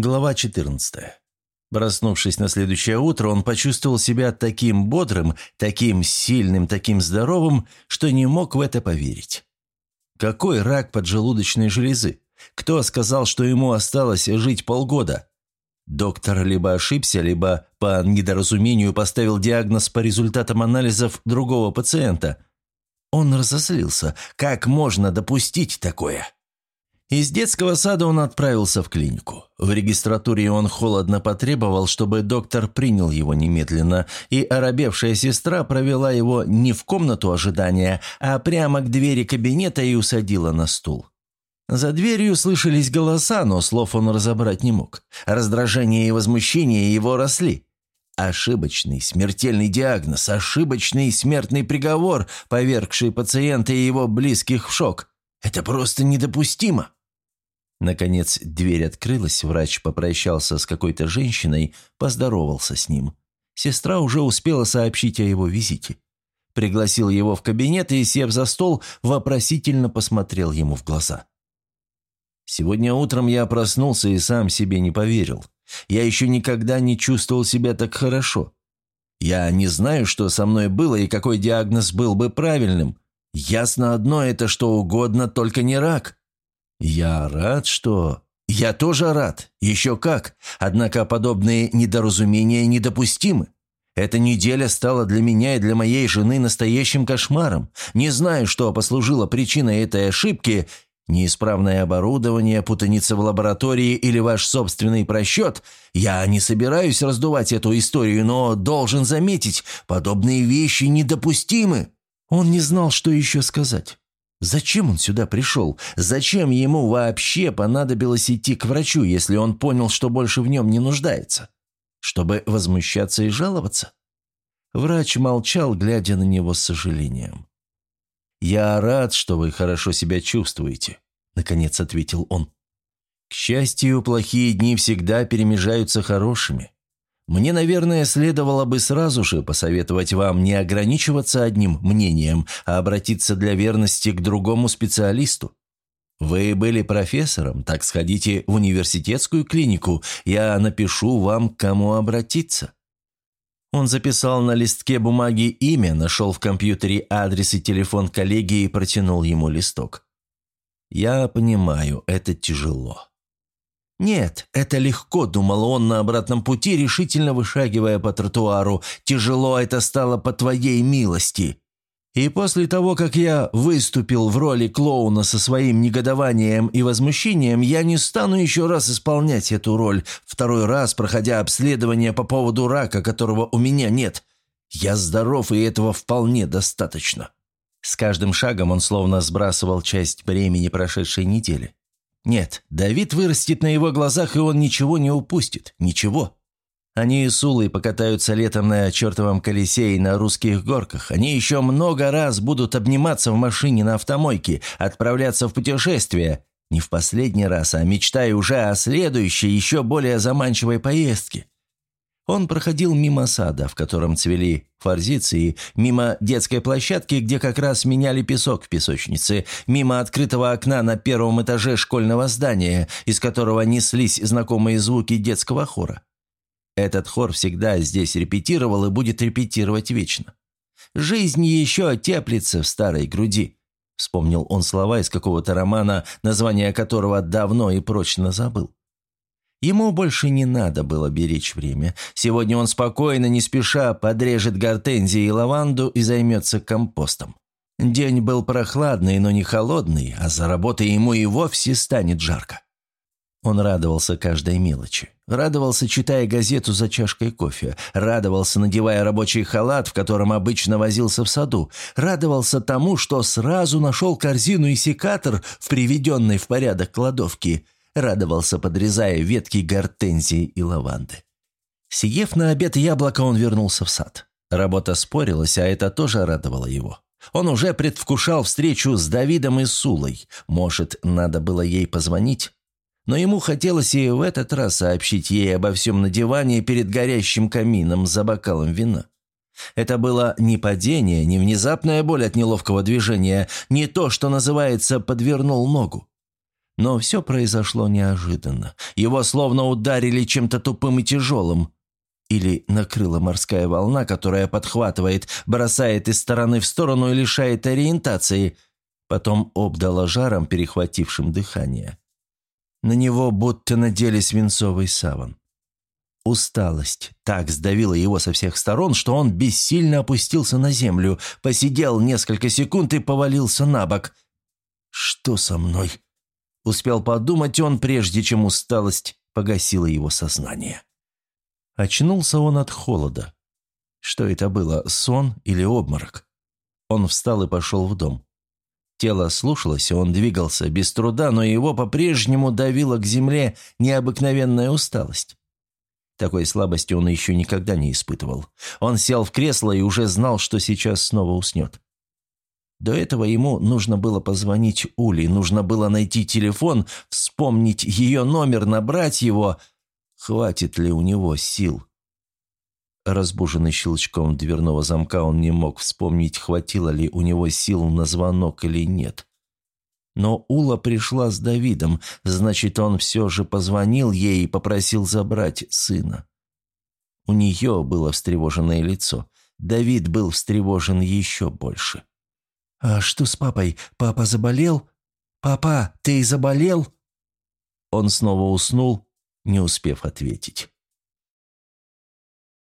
Глава 14. Проснувшись на следующее утро, он почувствовал себя таким бодрым, таким сильным, таким здоровым, что не мог в это поверить. Какой рак поджелудочной железы? Кто сказал, что ему осталось жить полгода? Доктор либо ошибся, либо по недоразумению поставил диагноз по результатам анализов другого пациента. Он разозлился. Как можно допустить такое? Из детского сада он отправился в клинику. В регистратуре он холодно потребовал, чтобы доктор принял его немедленно, и оробевшая сестра провела его не в комнату ожидания, а прямо к двери кабинета и усадила на стул. За дверью слышались голоса, но слов он разобрать не мог. Раздражение и возмущение его росли. Ошибочный смертельный диагноз, ошибочный смертный приговор, повергший пациента и его близких в шок. Это просто недопустимо. Наконец дверь открылась, врач попрощался с какой-то женщиной, поздоровался с ним. Сестра уже успела сообщить о его визите. Пригласил его в кабинет и, сев за стол, вопросительно посмотрел ему в глаза. «Сегодня утром я проснулся и сам себе не поверил. Я еще никогда не чувствовал себя так хорошо. Я не знаю, что со мной было и какой диагноз был бы правильным. Ясно одно это что угодно, только не рак. «Я рад, что...» «Я тоже рад. Еще как. Однако подобные недоразумения недопустимы. Эта неделя стала для меня и для моей жены настоящим кошмаром. Не знаю, что послужило причиной этой ошибки, неисправное оборудование, путаница в лаборатории или ваш собственный просчет. Я не собираюсь раздувать эту историю, но должен заметить, подобные вещи недопустимы». Он не знал, что еще сказать. Зачем он сюда пришел? Зачем ему вообще понадобилось идти к врачу, если он понял, что больше в нем не нуждается? Чтобы возмущаться и жаловаться? Врач молчал, глядя на него с сожалением. «Я рад, что вы хорошо себя чувствуете», — наконец ответил он. «К счастью, плохие дни всегда перемежаются хорошими. Мне, наверное, следовало бы сразу же посоветовать вам не ограничиваться одним мнением, а обратиться для верности к другому специалисту. Вы были профессором, так сходите в университетскую клинику, я напишу вам, к кому обратиться». Он записал на листке бумаги имя, нашел в компьютере адрес и телефон коллеги и протянул ему листок. «Я понимаю, это тяжело. «Нет, это легко», — думал он на обратном пути, решительно вышагивая по тротуару. «Тяжело это стало по твоей милости». И после того, как я выступил в роли клоуна со своим негодованием и возмущением, я не стану еще раз исполнять эту роль, второй раз проходя обследование по поводу рака, которого у меня нет. Я здоров, и этого вполне достаточно. С каждым шагом он словно сбрасывал часть времени прошедшей недели. Нет, Давид вырастет на его глазах, и он ничего не упустит. Ничего. Они и Сулой покатаются летом на чертовом колесе и на русских горках. Они еще много раз будут обниматься в машине на автомойке, отправляться в путешествия. Не в последний раз, а мечтая уже о следующей, еще более заманчивой поездке. Он проходил мимо сада, в котором цвели форзиции, мимо детской площадки, где как раз меняли песок в песочнице, мимо открытого окна на первом этаже школьного здания, из которого неслись знакомые звуки детского хора. Этот хор всегда здесь репетировал и будет репетировать вечно. «Жизнь еще теплится в старой груди», — вспомнил он слова из какого-то романа, название которого давно и прочно забыл. Ему больше не надо было беречь время. Сегодня он спокойно, не спеша, подрежет гортензии и лаванду и займется компостом. День был прохладный, но не холодный, а за работой ему и вовсе станет жарко. Он радовался каждой мелочи. Радовался, читая газету за чашкой кофе. Радовался, надевая рабочий халат, в котором обычно возился в саду. Радовался тому, что сразу нашел корзину и секатор в приведенной в порядок кладовке – радовался, подрезая ветки гортензии и лаванды. Съев на обед яблоко, он вернулся в сад. Работа спорилась, а это тоже радовало его. Он уже предвкушал встречу с Давидом и Сулой. Может, надо было ей позвонить? Но ему хотелось и в этот раз сообщить ей обо всем на диване перед горящим камином за бокалом вина. Это было не падение, не внезапная боль от неловкого движения, не то, что называется «подвернул ногу». Но все произошло неожиданно. Его словно ударили чем-то тупым и тяжелым. Или накрыла морская волна, которая подхватывает, бросает из стороны в сторону и лишает ориентации. Потом обдала жаром, перехватившим дыхание. На него будто надели свинцовый саван. Усталость так сдавила его со всех сторон, что он бессильно опустился на землю, посидел несколько секунд и повалился на бок. «Что со мной?» Успел подумать он, прежде чем усталость погасила его сознание. Очнулся он от холода. Что это было, сон или обморок? Он встал и пошел в дом. Тело слушалось, он двигался без труда, но его по-прежнему давила к земле необыкновенная усталость. Такой слабости он еще никогда не испытывал. Он сел в кресло и уже знал, что сейчас снова уснет. До этого ему нужно было позвонить Ули, нужно было найти телефон, вспомнить ее номер, набрать его. Хватит ли у него сил? Разбуженный щелчком дверного замка, он не мог вспомнить, хватило ли у него сил на звонок или нет. Но Ула пришла с Давидом, значит, он все же позвонил ей и попросил забрать сына. У нее было встревоженное лицо. Давид был встревожен еще больше. «А что с папой? Папа заболел? Папа, ты заболел?» Он снова уснул, не успев ответить.